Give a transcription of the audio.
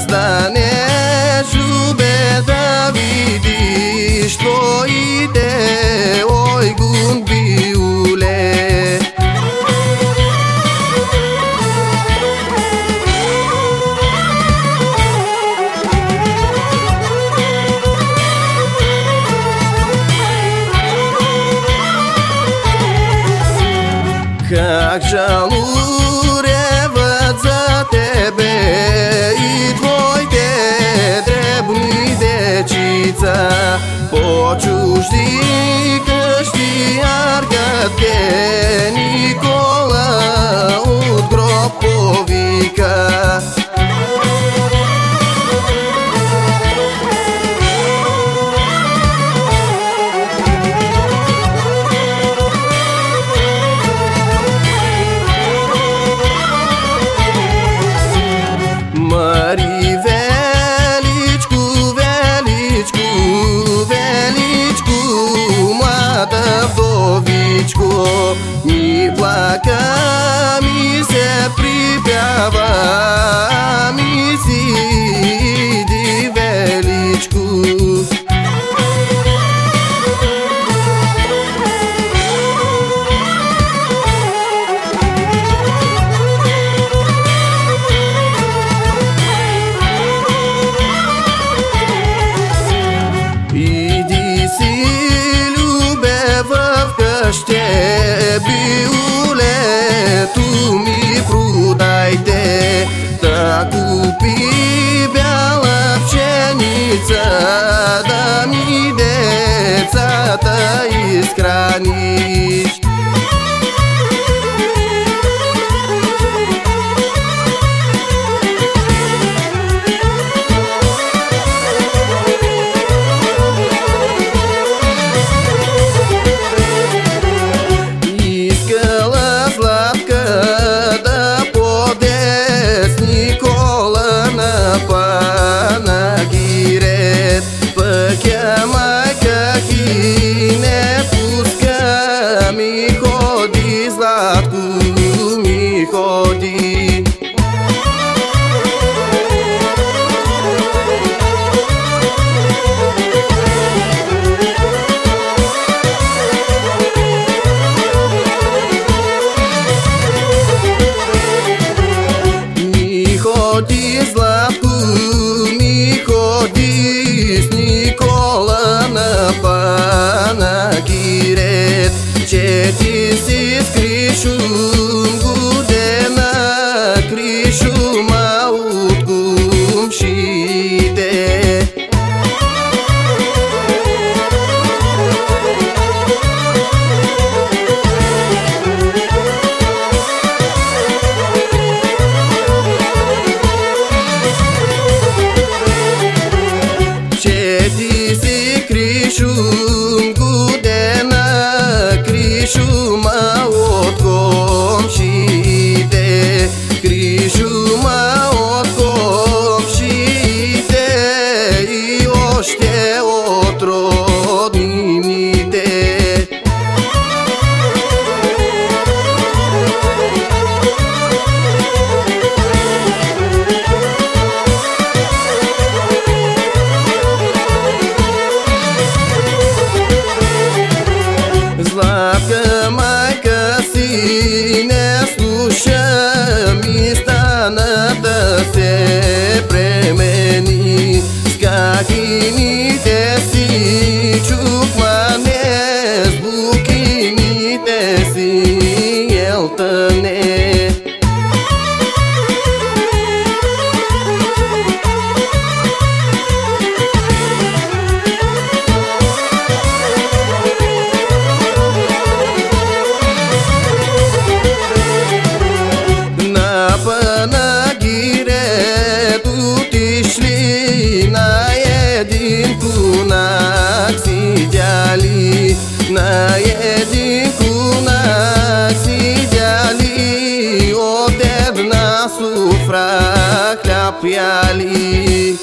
nas da neju be vidiš tvojite oj gumbiule Как жалу ревать за тебя uliță Pociuș zic Облаками все припева, миссия это из ходи ходи, Златко, ми ходи с Никола на панагирет, че ти си скришуш. خيالي